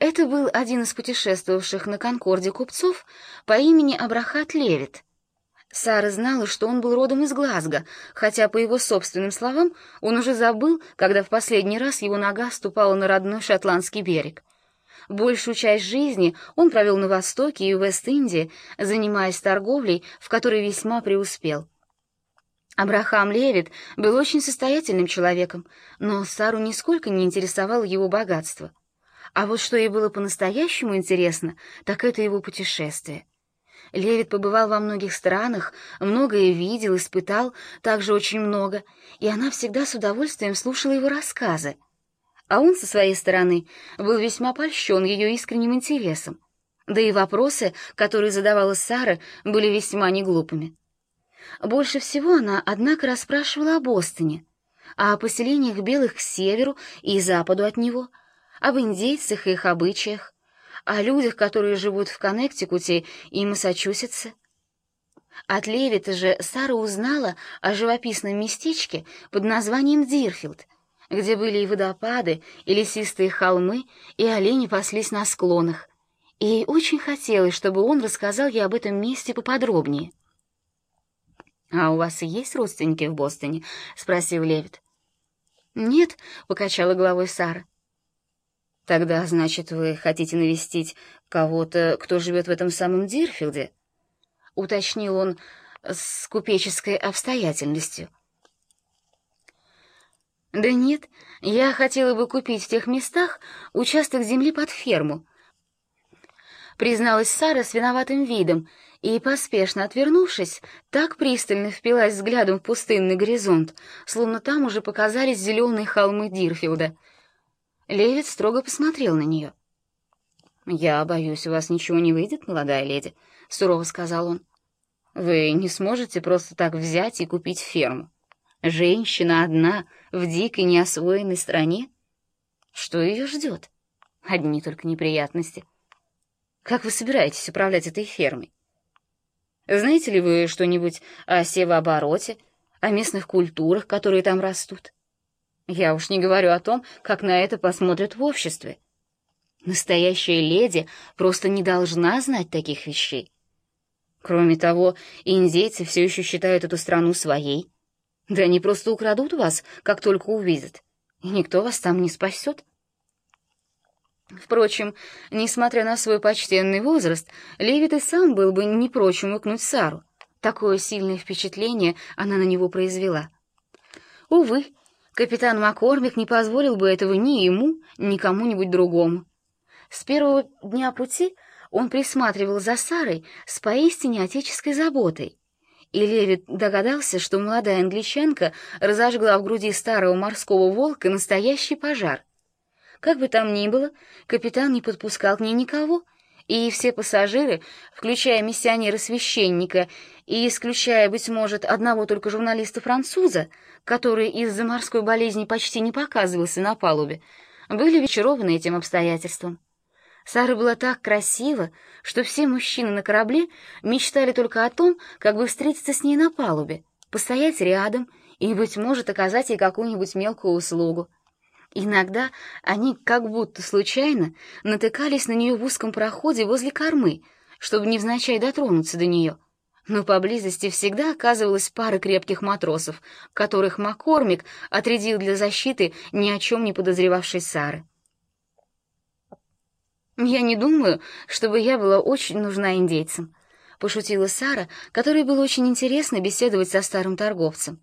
Это был один из путешествовавших на Конкорде купцов по имени Абрахат Левит. Сара знала, что он был родом из Глазго, хотя, по его собственным словам, он уже забыл, когда в последний раз его нога ступала на родной шотландский берег. Большую часть жизни он провел на Востоке и Вест-Индии, занимаясь торговлей, в которой весьма преуспел. Абрахам Левит был очень состоятельным человеком, но Сару нисколько не интересовало его богатство. А вот что ей было по-настоящему интересно, так это его путешествие. Левит побывал во многих странах, многое видел, испытал, также очень много, и она всегда с удовольствием слушала его рассказы. А он, со своей стороны, был весьма польщен ее искренним интересом. Да и вопросы, которые задавала Сара, были весьма неглупыми. Больше всего она, однако, расспрашивала о Бостоне, о поселениях белых к северу и западу от него, об индейцах и их обычаях, о людях, которые живут в Коннектикуте и Массачусетсе. От Левита же Сара узнала о живописном местечке под названием Дирфилд, где были и водопады, и лесистые холмы, и олени паслись на склонах. И ей очень хотелось, чтобы он рассказал ей об этом месте поподробнее. «А у вас есть родственники в Бостоне?» — спросил Левит. «Нет», — покачала головой Сара. «Тогда, значит, вы хотите навестить кого-то, кто живет в этом самом Дирфилде?» — уточнил он с купеческой обстоятельностью. «Да нет, я хотела бы купить в тех местах участок земли под ферму», — призналась Сара с виноватым видом, и, поспешно отвернувшись, так пристально впилась взглядом в пустынный горизонт, словно там уже показались зеленые холмы Дирфилда. Левит строго посмотрел на нее. «Я боюсь, у вас ничего не выйдет, молодая леди», — сурово сказал он. «Вы не сможете просто так взять и купить ферму. Женщина одна в дикой неосвоенной стране? Что ее ждет? Одни только неприятности. Как вы собираетесь управлять этой фермой? Знаете ли вы что-нибудь о севообороте, о местных культурах, которые там растут? Я уж не говорю о том, как на это посмотрят в обществе. Настоящая леди просто не должна знать таких вещей. Кроме того, индейцы все еще считают эту страну своей. Да они просто украдут вас, как только увидят, и никто вас там не спасет. Впрочем, несмотря на свой почтенный возраст, Левит и сам был бы не прочь умыкнуть Сару. Такое сильное впечатление она на него произвела. Увы, капитан Маккормик не позволил бы этого ни ему, ни кому-нибудь другому. С первого дня пути он присматривал за Сарой с поистине отеческой заботой. И Левит догадался, что молодая англичанка разожгла в груди старого морского волка настоящий пожар — как бы там ни было, капитан не подпускал к ней никого, и все пассажиры, включая миссионера-священника и исключая, быть может, одного только журналиста-француза, который из-за морской болезни почти не показывался на палубе, были вечерованы этим обстоятельством. Сара была так красива, что все мужчины на корабле мечтали только о том, как бы встретиться с ней на палубе, постоять рядом и, быть может, оказать ей какую-нибудь мелкую услугу. Иногда они как будто случайно натыкались на нее в узком проходе возле кормы, чтобы невзначай дотронуться до нее. Но поблизости всегда оказывалась пара крепких матросов, которых Маккормик отрядил для защиты ни о чем не подозревавшей Сары. «Я не думаю, чтобы я была очень нужна индейцам», — пошутила Сара, которой было очень интересно беседовать со старым торговцем.